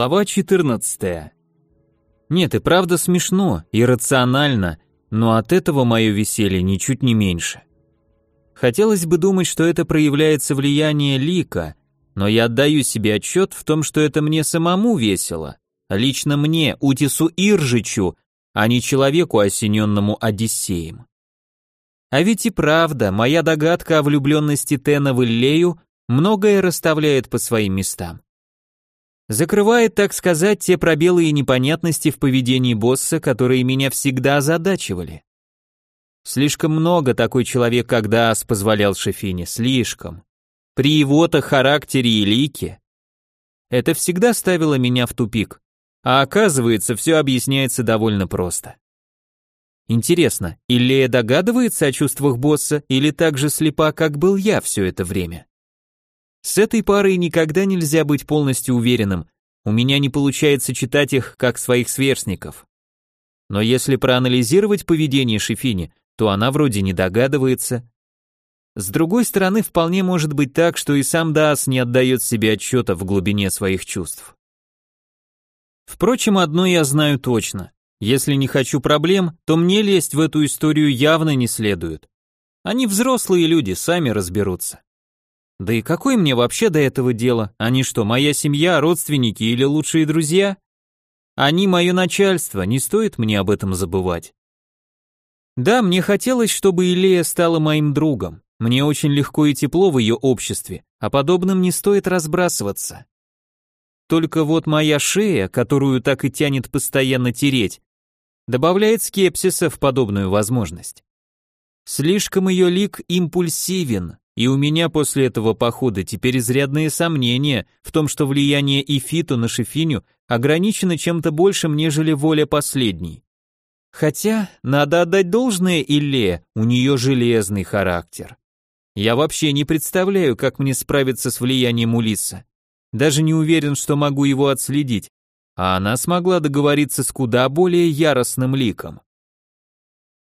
Глава 14. Нет, и правда смешно, иррационально, но от этого мое веселье ничуть не меньше. Хотелось бы думать, что это проявляется влияние лика, но я отдаю себе отчет в том, что это мне самому весело. Лично мне, Утису Иржичу, а не человеку, осененному Одиссеем. А ведь и правда, моя догадка о влюбленности Тена в Иллею многое расставляет по своим местам. Закрывает, так сказать, те пробелы и непонятности в поведении босса, которые меня всегда озадачивали. Слишком много такой человек, как Даас, позволял Шефине, слишком. При его-то характере и лике. Это всегда ставило меня в тупик. А оказывается, все объясняется довольно просто. Интересно, Иллея догадывается о чувствах босса или так же слепа, как был я все это время? С этой парой никогда нельзя быть полностью уверенным, у меня не получается читать их как своих сверстников. Но если проанализировать поведение Шефини, то она вроде не догадывается. С другой стороны, вполне может быть так, что и сам Даас не отдает себе отчета в глубине своих чувств. Впрочем, одно я знаю точно. Если не хочу проблем, то мне лезть в эту историю явно не следует. Они взрослые люди, сами разберутся. Да и какое мне вообще до этого дело? Они что, моя семья, родственники или лучшие друзья? Они мое начальство, не стоит мне об этом забывать. Да, мне хотелось, чтобы Илея стала моим другом. Мне очень легко и тепло в ее обществе, а подобным не стоит разбрасываться. Только вот моя шея, которую так и тянет постоянно тереть, добавляет скепсиса в подобную возможность. Слишком ее лик импульсивен, и у меня после этого похода теперь изрядные сомнения в том, что влияние Ифиту на Шефиню ограничено чем-то большим, нежели воля последней. Хотя, надо отдать должное Илле, у нее железный характер. Я вообще не представляю, как мне справиться с влиянием Улиса. Даже не уверен, что могу его отследить, а она смогла договориться с куда более яростным ликом.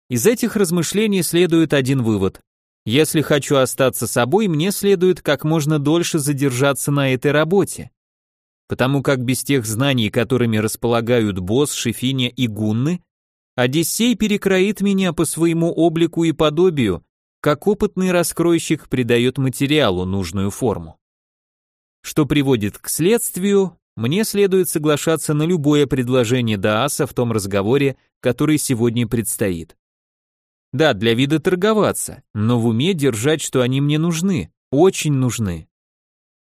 Из этих размышлений следует один вывод. Если хочу остаться собой, мне следует как можно дольше задержаться на этой работе. Потому как без тех знаний, которыми располагают босс, Шефиня и Гунны, Одиссей перекроит меня по своему облику и подобию, как опытный раскройщик придает материалу нужную форму. Что приводит к следствию, мне следует соглашаться на любое предложение Дааса в том разговоре, который сегодня предстоит. Да, для вида торговаться, но в уме держать, что они мне нужны, очень нужны.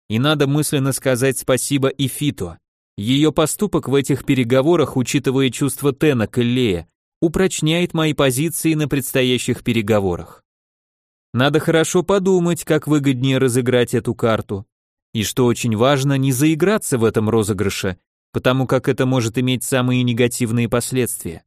И надо мысленно сказать спасибо и Фито. Ее поступок в этих переговорах, учитывая чувства Тена к Эллея, упрочняет мои позиции на предстоящих переговорах. Надо хорошо подумать, как выгоднее разыграть эту карту. И что очень важно, не заиграться в этом розыгрыше, потому как это может иметь самые негативные последствия.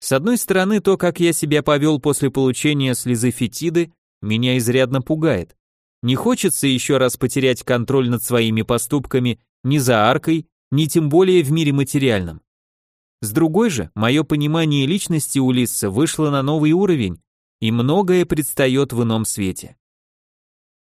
С одной стороны, то, как я себя повел после получения слезы фетиды, меня изрядно пугает. Не хочется еще раз потерять контроль над своими поступками ни за аркой, ни тем более в мире материальном. С другой же, мое понимание личности Улисса вышло на новый уровень, и многое предстает в ином свете.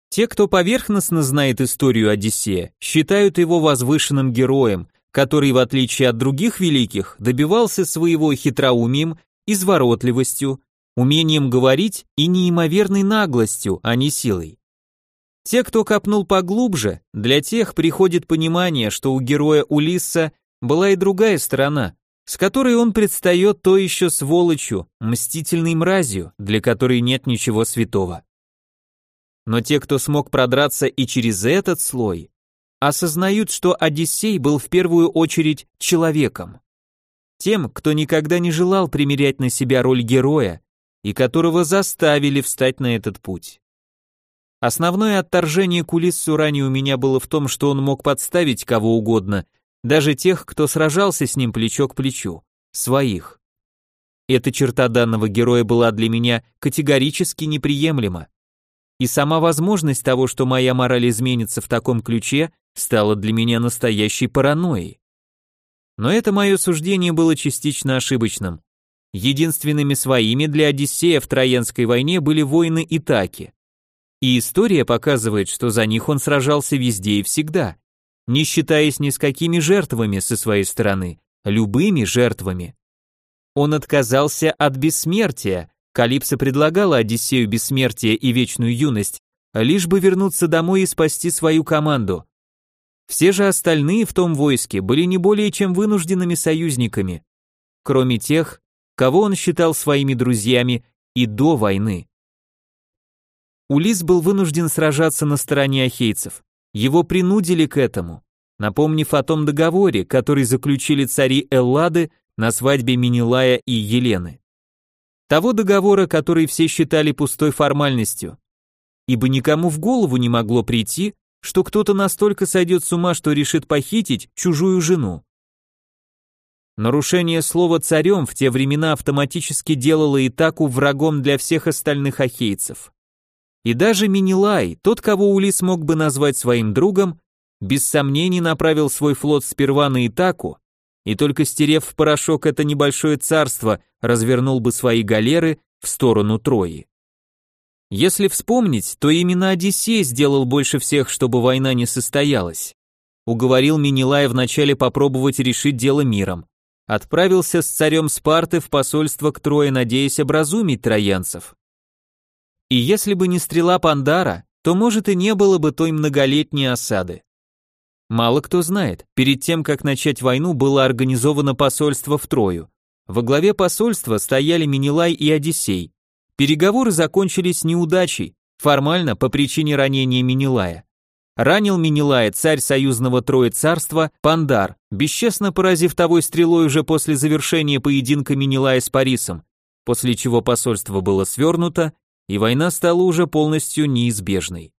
Те, кто поверхностно знает историю Одиссея, считают его возвышенным героем, который, в отличие от других великих, добивался своего хитроумием, изворотливостью, умением говорить и неимоверной наглостью, а не силой. Те, кто копнул поглубже, для тех приходит понимание, что у героя Улисса была и другая сторона, с которой он предстает то еще сволочью, мстительной мразью, для которой нет ничего святого. Но те, кто смог продраться и через этот слой, осознают, что Одиссей был в первую очередь человеком. Тем, кто никогда не желал примерять на себя роль героя и которого заставили встать на этот путь. Основное отторжение к Улиссу ранее у меня было в том, что он мог подставить кого угодно, даже тех, кто сражался с ним плечо к плечу, своих. Эта черта данного героя была для меня категорически неприемлема. И сама возможность того, что моя мораль изменится в таком ключе, стала для меня настоящей паранойей. Но это мое суждение было частично ошибочным. Единственными своими для Одиссея в Троянской войне были воины Итаки. И история показывает, что за них он сражался везде и всегда. не считаясь ни с какими жертвами со своей стороны, любыми жертвами. Он отказался от бессмертия, Калипсо предлагала Одиссею бессмертие и вечную юность, лишь бы вернуться домой и спасти свою команду. Все же остальные в том войске были не более чем вынужденными союзниками, кроме тех, кого он считал своими друзьями и до войны. Улис был вынужден сражаться на стороне ахейцев. Его принудили к этому, напомнив о том договоре, который заключили цари Эллады на свадьбе Минилая и Елены. Того договора, который все считали пустой формальностью. Ибо никому в голову не могло прийти, что кто-то настолько сойдет с ума, что решит похитить чужую жену. Нарушение слова царем в те времена автоматически делало Итаку врагом для всех остальных ахейцев. И даже Минилай, тот, кого Улис мог бы назвать своим другом, без сомнений направил свой флот сперва на Итаку, и только стерев в порошок это небольшое царство, развернул бы свои галеры в сторону Трои. Если вспомнить, то именно Одиссей сделал больше всех, чтобы война не состоялась. Уговорил Минилая вначале попробовать решить дело миром. Отправился с царем Спарты в посольство к Трое, надеясь образумить троянцев. И если бы не стрела Пандара, то, может, и не было бы той многолетней осады. Мало кто знает, перед тем, как начать войну, было организовано посольство в Трою. Во главе посольства стояли Минилай и Одиссей. Переговоры закончились неудачей, формально по причине ранения Минилая. Ранил Минилая царь союзного Трои царства Пандар, бесчестно поразив того стрелой уже после завершения поединка Минилая с Парисом, после чего посольство было свернуто, и война стала уже полностью неизбежной.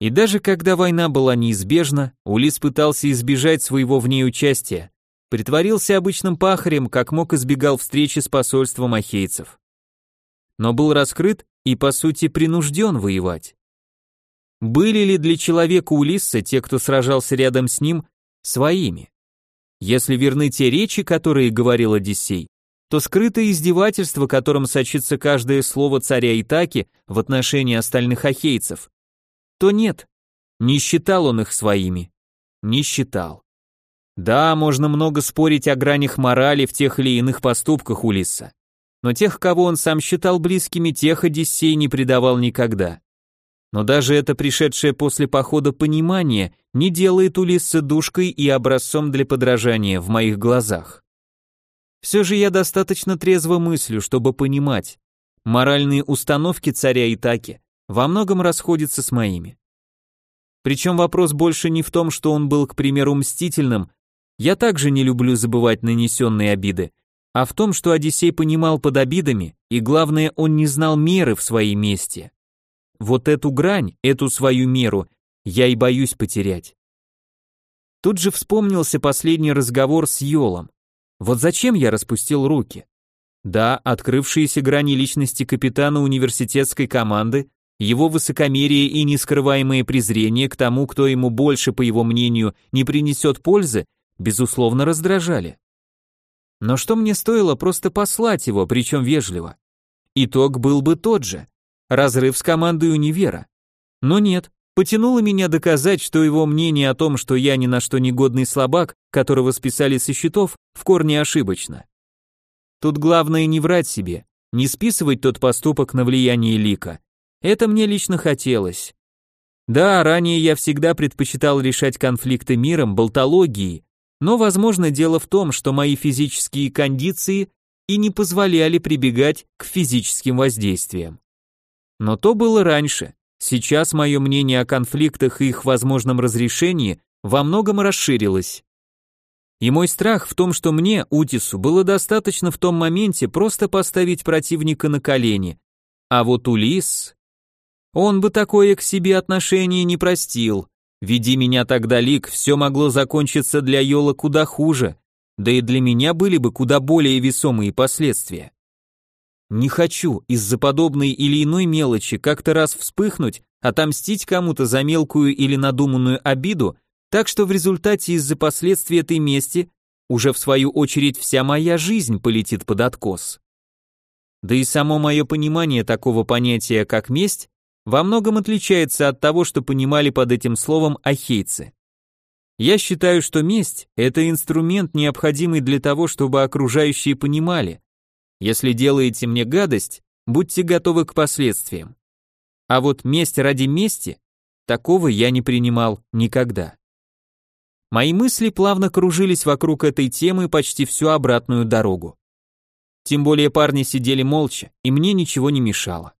И даже когда война была неизбежна, Улис пытался избежать своего в ней участия, притворился обычным пахарем, как мог избегал встречи с посольством ахейцев. Но был раскрыт и, по сути, принужден воевать. Были ли для человека Улисса те, кто сражался рядом с ним, своими? Если верны те речи, которые говорил Одиссей, то скрытое издевательство, которым сочится каждое слово царя Итаки в отношении остальных ахейцев, то нет, не считал он их своими, не считал. Да, можно много спорить о гранях морали в тех или иных поступках Улисса, но тех, кого он сам считал близкими, тех Одиссей не предавал никогда. Но даже это пришедшее после похода понимание не делает Улисса душкой и образцом для подражания в моих глазах. Все же я достаточно трезво мыслю, чтобы понимать, моральные установки царя Итаки во многом расходится с моими. Причем вопрос больше не в том, что он был, к примеру, мстительным, я также не люблю забывать нанесенные обиды, а в том, что Одиссей понимал под обидами, и главное, он не знал меры в своей мести. Вот эту грань, эту свою меру, я и боюсь потерять. Тут же вспомнился последний разговор с Йолом. Вот зачем я распустил руки? Да, открывшиеся грани личности капитана университетской команды его высокомерие и нескрываемое презрение к тому, кто ему больше, по его мнению, не принесет пользы, безусловно раздражали. Но что мне стоило просто послать его, причем вежливо? Итог был бы тот же. Разрыв с командой универа. Но нет, потянуло меня доказать, что его мнение о том, что я ни на что негодный слабак, которого списали со счетов, в корне ошибочно. Тут главное не врать себе, не списывать тот поступок на влияние Лика, это мне лично хотелось. Да, ранее я всегда предпочитал решать конфликты миром, болтологией, но, возможно, дело в том, что мои физические кондиции и не позволяли прибегать к физическим воздействиям. Но то было раньше. Сейчас мое мнение о конфликтах и их возможном разрешении во многом расширилось. И мой страх в том, что мне, Утису, было достаточно в том моменте просто поставить противника на колени. А вот Улис... Он бы такое к себе отношение не простил. Веди меня тогда лик, все могло закончиться для Йола куда хуже, да и для меня были бы куда более весомые последствия. Не хочу из-за подобной или иной мелочи как-то раз вспыхнуть, отомстить кому-то за мелкую или надуманную обиду, так что в результате из-за последствий этой мести уже в свою очередь вся моя жизнь полетит под откос. Да и само мое понимание такого понятия, как месть, во многом отличается от того, что понимали под этим словом ахейцы. Я считаю, что месть – это инструмент, необходимый для того, чтобы окружающие понимали. Если делаете мне гадость, будьте готовы к последствиям. А вот месть ради мести, такого я не принимал никогда. Мои мысли плавно кружились вокруг этой темы почти всю обратную дорогу. Тем более парни сидели молча, и мне ничего не мешало.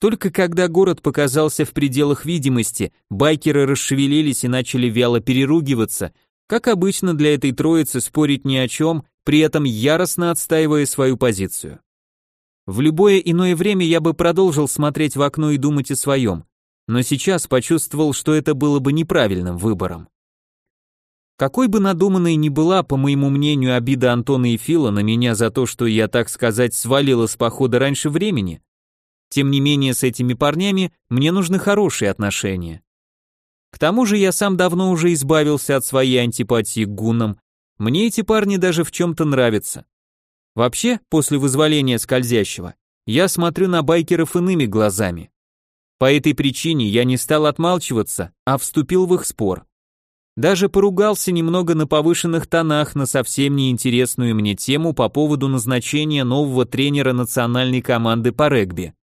Только когда город показался в пределах видимости, байкеры расшевелились и начали вяло переругиваться, как обычно для этой троицы спорить ни о чем, при этом яростно отстаивая свою позицию. В любое иное время я бы продолжил смотреть в окно и думать о своем, но сейчас почувствовал, что это было бы неправильным выбором. Какой бы надуманной ни была, по моему мнению, обида Антона и Фила на меня за то, что я, так сказать, свалила с похода раньше времени, тем не менее, с этими парнями мне нужны хорошие отношения. К тому же я сам давно уже избавился от своей антипатии к гуннам. Мне эти парни даже в чем-то нравятся. Вообще, после вызволения скользящего, я смотрю на байкеров иными глазами. По этой причине я не стал отмалчиваться, а вступил в их спор. Даже поругался немного на повышенных тонах на совсем неинтересную мне тему по поводу назначения нового тренера национальной команды по регби.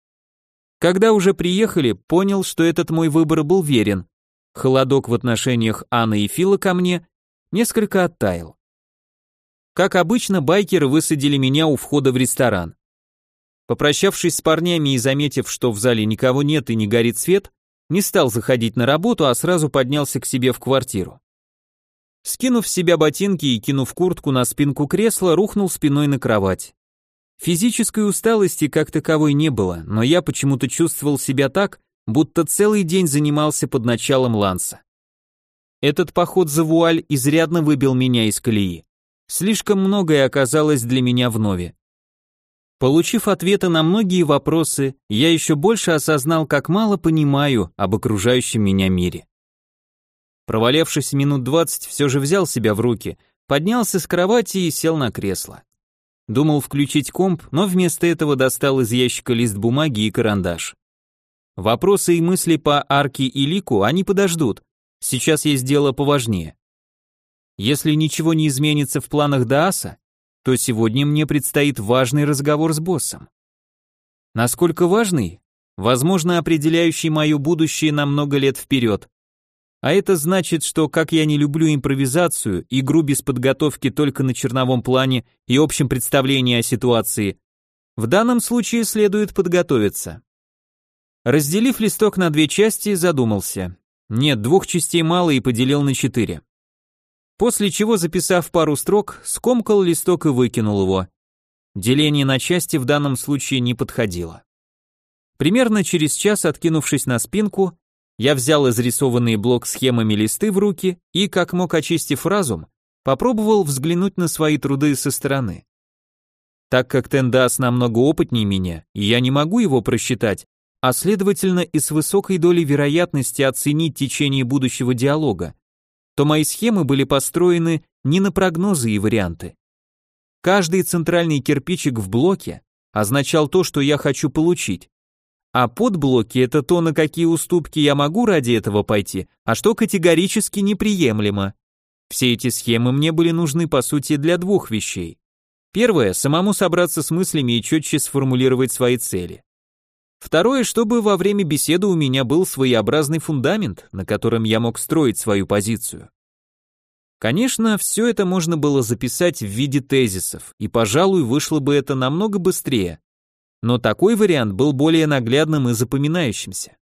Когда уже приехали, понял, что этот мой выбор был верен. Холодок в отношениях Анны и Фила ко мне несколько оттаял. Как обычно, байкеры высадили меня у входа в ресторан. Попрощавшись с парнями и заметив, что в зале никого нет и не горит свет, не стал заходить на работу, а сразу поднялся к себе в квартиру. Скинув с себя ботинки и кинув куртку на спинку кресла, рухнул спиной на кровать. Физической усталости как таковой не было, но я почему-то чувствовал себя так, будто целый день занимался под началом ланса. Этот поход за вуаль изрядно выбил меня из колеи. Слишком многое оказалось для меня вновь. Получив ответы на многие вопросы, я еще больше осознал, как мало понимаю об окружающем меня мире. Провалявшись минут двадцать, все же взял себя в руки, поднялся с кровати и сел на кресло. Думал включить комп, но вместо этого достал из ящика лист бумаги и карандаш. Вопросы и мысли по Арке и Лику, они подождут. Сейчас есть дело поважнее. Если ничего не изменится в планах Дааса, то сегодня мне предстоит важный разговор с боссом. Насколько важный? Возможно, определяющий мое будущее на много лет вперед. А это значит, что как я не люблю импровизацию, игру без подготовки только на черновом плане и общем представлении о ситуации, в данном случае следует подготовиться. Разделив листок на две части, задумался. Нет, двух частей мало и поделил на четыре. После чего, записав пару строк, скомкал листок и выкинул его. Деление на части в данном случае не подходило. Примерно через час, откинувшись на спинку, я взял изрисованные блок-схемами листы в руки и, как мог очистив разум, попробовал взглянуть на свои труды со стороны. Так как Тендас намного опытнее меня, я не могу его просчитать, а следовательно и с высокой долей вероятности оценить течение будущего диалога, то мои схемы были построены не на прогнозы и варианты. Каждый центральный кирпичик в блоке означал то, что я хочу получить, а подблоки – это то, на какие уступки я могу ради этого пойти, а что категорически неприемлемо. Все эти схемы мне были нужны по сути для двух вещей. Первое – самому собраться с мыслями и четче сформулировать свои цели. Второе, чтобы во время беседы у меня был своеобразный фундамент, на котором я мог строить свою позицию. Конечно, все это можно было записать в виде тезисов, и, пожалуй, вышло бы это намного быстрее, но такой вариант был более наглядным и запоминающимся.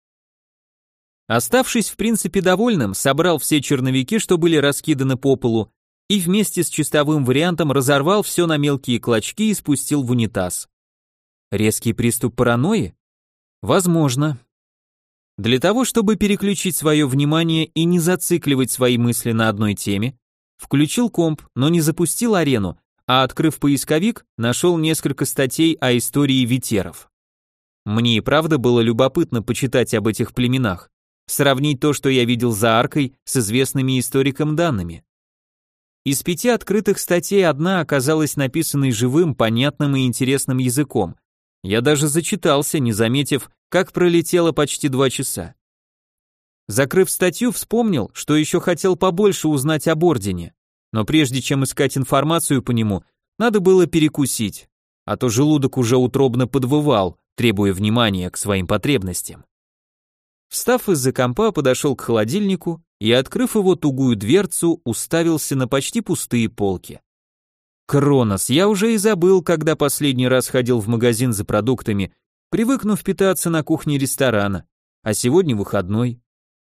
Оставшись в принципе довольным, собрал все черновики, что были раскиданы по полу, и вместе с чистовым вариантом разорвал все на мелкие клочки и спустил в унитаз. Резкий приступ паранойи? Возможно. Для того, чтобы переключить свое внимание и не зацикливать свои мысли на одной теме, включил комп, но не запустил арену, а открыв поисковик, нашел несколько статей о истории ветеров. Мне и правда было любопытно почитать об этих племенах, сравнить то, что я видел за аркой, с известными историком данными. Из пяти открытых статей одна оказалась написанной живым, понятным и интересным языком. Я даже зачитался, не заметив, как пролетело почти два часа. Закрыв статью, вспомнил, что еще хотел побольше узнать об ордене. Но прежде чем искать информацию по нему, надо было перекусить, а то желудок уже утробно подвывал, требуя внимания к своим потребностям. Встав из-за компа, подошел к холодильнику и, открыв его тугую дверцу, уставился на почти пустые полки. Кронос, я уже и забыл, когда последний раз ходил в магазин за продуктами, привыкнув питаться на кухне ресторана, а сегодня выходной.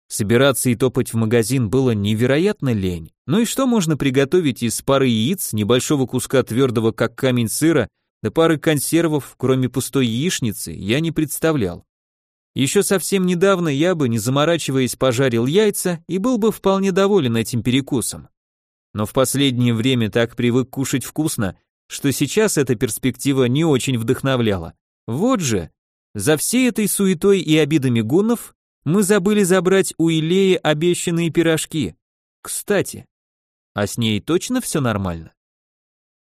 Собираться и топать в магазин было невероятно лень. Ну и что можно приготовить из пары яиц, небольшого куска твердого как камень сыра, да пары консервов, кроме пустой яичницы, я не представлял. Еще совсем недавно я бы, не заморачиваясь, пожарил яйца и был бы вполне доволен этим перекусом. Но в последнее время так привык кушать вкусно, что сейчас эта перспектива не очень вдохновляла. Вот же, за всей этой суетой и обидами гуннов мы забыли забрать у Илеи обещанные пирожки. Кстати, а с ней точно все нормально?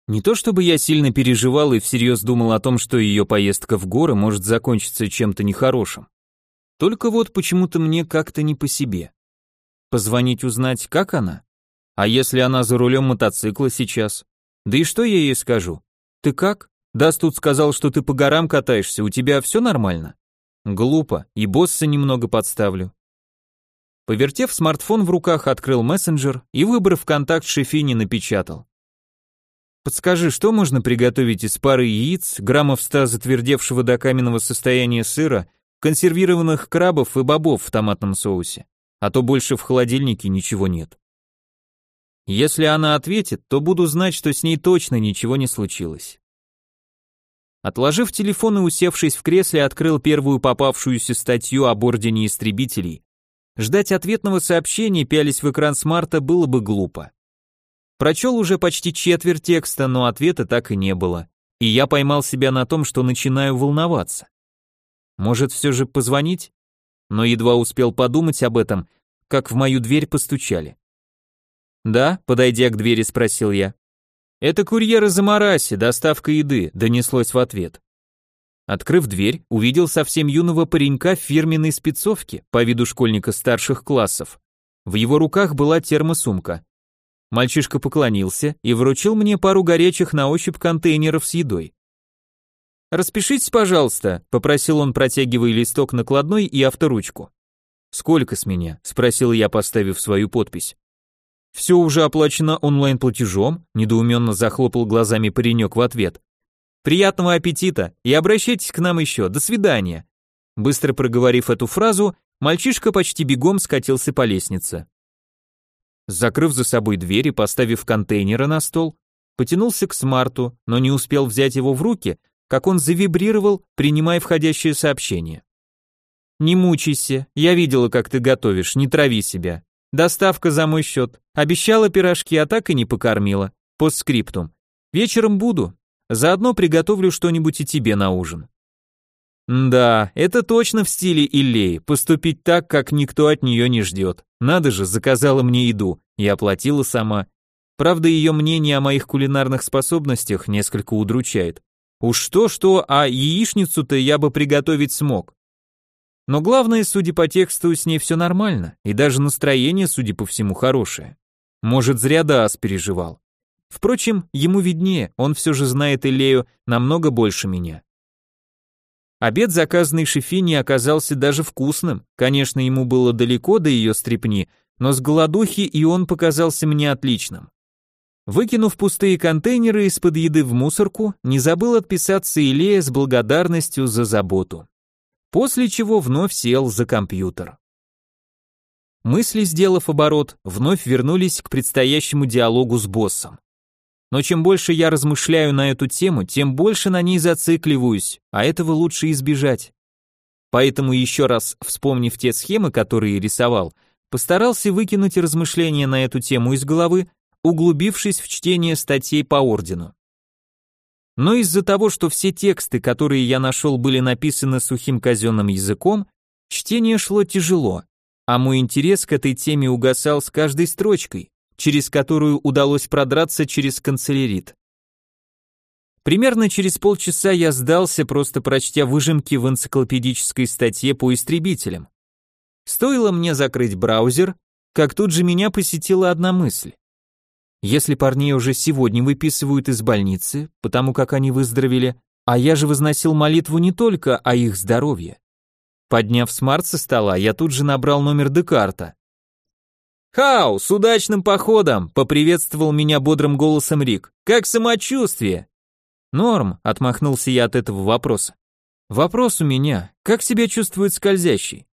Не то чтобы я сильно переживал и всерьез думал о том, что ее поездка в горы может закончиться чем-то нехорошим. Только вот почему-то мне как-то не по себе. Позвонить узнать, как она? А если она за рулем мотоцикла сейчас? Да и что я ей скажу? Ты как? Даст тут сказал, что ты по горам катаешься, у тебя все нормально? Глупо, и босса немного подставлю. Повертев смартфон в руках, открыл мессенджер и, выбрав контакт Шефини, напечатал. Подскажи, что можно приготовить из пары яиц, граммов ста затвердевшего до каменного состояния сыра, консервированных крабов и бобов в томатном соусе? А то больше в холодильнике ничего нет. Если она ответит, то буду знать, что с ней точно ничего не случилось. Отложив телефон и усевшись в кресле, открыл первую попавшуюся статью об ордене истребителей. Ждать ответного сообщения, пялись в экран смарта, было бы глупо. Прочел уже почти четверть текста, но ответа так и не было. И я поймал себя на том, что начинаю волноваться. Может, все же позвонить? Но едва успел подумать об этом, как в мою дверь постучали. «Да», подойдя к двери, спросил я. «Это курьер из Амараси, доставка еды», — донеслось в ответ. Открыв дверь, увидел совсем юного паренька в фирменной спецовке, по виду школьника старших классов. В его руках была термосумка. Мальчишка поклонился и вручил мне пару горячих на ощупь контейнеров с едой. «Распишитесь, пожалуйста», — попросил он, протягивая листок накладной и авторучку. «Сколько с меня?» — спросил я, поставив свою подпись. «Все уже оплачено онлайн-платежом?» – недоуменно захлопал глазами паренек в ответ. «Приятного аппетита и обращайтесь к нам еще. До свидания». Быстро проговорив эту фразу, мальчишка почти бегом скатился по лестнице. Закрыв за собой дверь и поставив контейнеры на стол, потянулся к смарту, но не успел взять его в руки, как он завибрировал, принимая входящее сообщение. «Не мучайся, я видела, как ты готовишь, не трави себя. Доставка за мой счет. Обещала пирожки, а так и не покормила. Постскриптум. Вечером буду. Заодно приготовлю что-нибудь и тебе на ужин. Да, это точно в стиле Иллеи, поступить так, как никто от нее не ждет. Надо же, заказала мне еду и оплатила сама. Правда, ее мнение о моих кулинарных способностях несколько удручает. Уж что-что, а яичницу-то я бы приготовить смог. Но главное, судя по тексту, с ней все нормально, и даже настроение, судя по всему, хорошее. Может, зря Даас переживал. Впрочем, ему виднее, он все же знает Илею намного больше меня. Обед, заказанный Шефини, оказался даже вкусным. Конечно, ему было далеко до ее стрепни, но с голодухи и он показался мне отличным. Выкинув пустые контейнеры из-под еды в мусорку, не забыл отписаться Илея с благодарностью за заботу после чего вновь сел за компьютер. Мысли, сделав оборот, вновь вернулись к предстоящему диалогу с боссом. Но чем больше я размышляю на эту тему, тем больше на ней зацикливаюсь, а этого лучше избежать. Поэтому еще раз, вспомнив те схемы, которые рисовал, постарался выкинуть размышления на эту тему из головы, углубившись в чтение статей по ордену. Но из-за того, что все тексты, которые я нашел, были написаны сухим казенным языком, чтение шло тяжело, а мой интерес к этой теме угасал с каждой строчкой, через которую удалось продраться через канцелярит. Примерно через полчаса я сдался, просто прочтя выжимки в энциклопедической статье по истребителям. Стоило мне закрыть браузер, как тут же меня посетила одна мысль. Если парней уже сегодня выписывают из больницы, потому как они выздоровели, а я же возносил молитву не только о их здоровье. Подняв смарт со стола, я тут же набрал номер Декарта. «Хау, с удачным походом!» — поприветствовал меня бодрым голосом Рик. «Как самочувствие?» «Норм», — отмахнулся я от этого вопроса. «Вопрос у меня. Как себя чувствует скользящий?»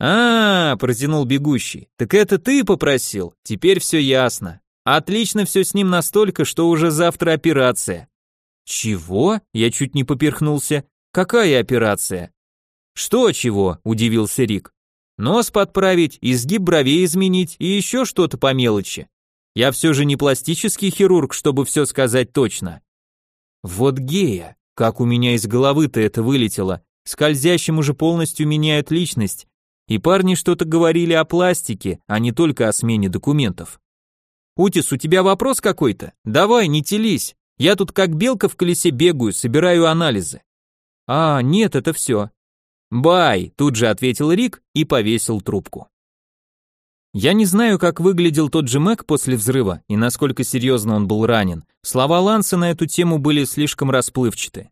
«А, -а, -а протянул бегущий. «Так это ты попросил? Теперь все ясно. Отлично все с ним настолько, что уже завтра операция». «Чего?» — я чуть не поперхнулся. «Какая операция?» «Что чего?» – удивился Рик. «Нос подправить, изгиб бровей изменить и еще что-то по мелочи. Я все же не пластический хирург, чтобы все сказать точно». Вот гея, как у меня из головы-то это вылетело, скользящим уже полностью меняют личность, и парни что-то говорили о пластике, а не только о смене документов. «Утис, у тебя вопрос какой-то? Давай, не телись. Я тут как белка в колесе бегаю, собираю анализы». «А, нет, это все. «Бай!» – тут же ответил Рик и повесил трубку. Я не знаю, как выглядел тот же Мэг после взрыва и насколько серьезно он был ранен. Слова Ланса на эту тему были слишком расплывчаты.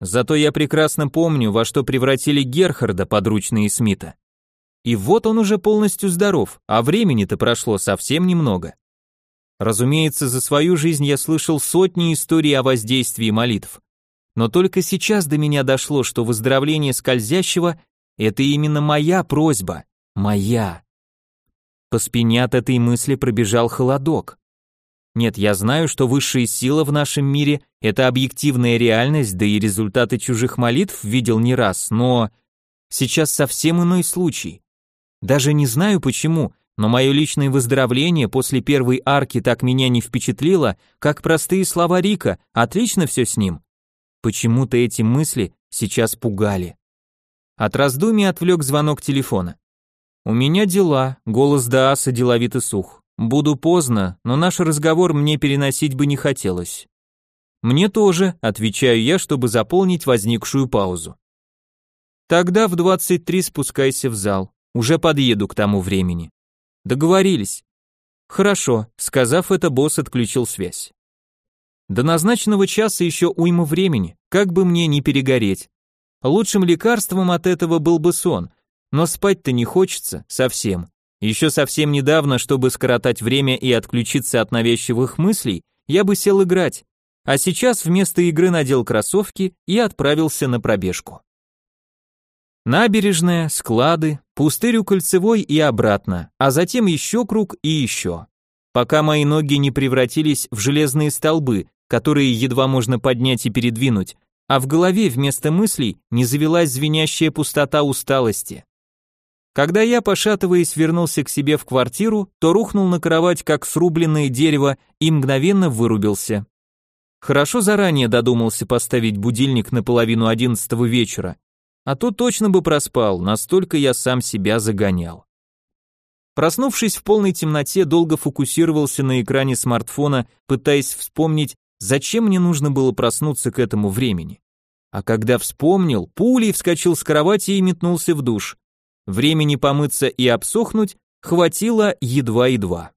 Зато я прекрасно помню, во что превратили Герхарда подручные Смита. И вот он уже полностью здоров, а времени-то прошло совсем немного. Разумеется, за свою жизнь я слышал сотни историй о воздействии молитв. Но только сейчас до меня дошло, что выздоровление скользящего – это именно моя просьба. Моя. По спине от этой мысли пробежал холодок. Нет, я знаю, что высшая сила в нашем мире – это объективная реальность, да и результаты чужих молитв видел не раз, но сейчас совсем иной случай. Даже не знаю почему, но мое личное выздоровление после первой арки так меня не впечатлило, как простые слова Рика, отлично все с ним. Почему-то эти мысли сейчас пугали. От раздумий отвлек звонок телефона. «У меня дела», — голос Дааса деловито сух. «Буду поздно, но наш разговор мне переносить бы не хотелось». «Мне тоже», — отвечаю я, чтобы заполнить возникшую паузу. «Тогда в 23 спускайся в зал. Уже подъеду к тому времени». «Договорились». «Хорошо», — сказав это, босс отключил связь. До назначенного часа еще уйма времени, как бы мне не перегореть. Лучшим лекарством от этого был бы сон, но спать-то не хочется совсем. Еще совсем недавно, чтобы скоротать время и отключиться от навязчивых мыслей, я бы сел играть, а сейчас вместо игры надел кроссовки и отправился на пробежку. Набережная, склады, пустырь у Кольцевой и обратно, а затем еще круг и еще. Пока мои ноги не превратились в железные столбы, которые едва можно поднять и передвинуть, а в голове вместо мыслей не завелась звенящая пустота усталости. Когда я, пошатываясь, вернулся к себе в квартиру, то рухнул на кровать, как срубленное дерево, и мгновенно вырубился. Хорошо заранее додумался поставить будильник на половину одиннадцатого вечера, а то точно бы проспал, настолько я сам себя загонял. Проснувшись в полной темноте, долго фокусировался на экране смартфона, пытаясь вспомнить, Зачем мне нужно было проснуться к этому времени? А когда вспомнил, пулей вскочил с кровати и метнулся в душ. Времени помыться и обсохнуть хватило едва-едва.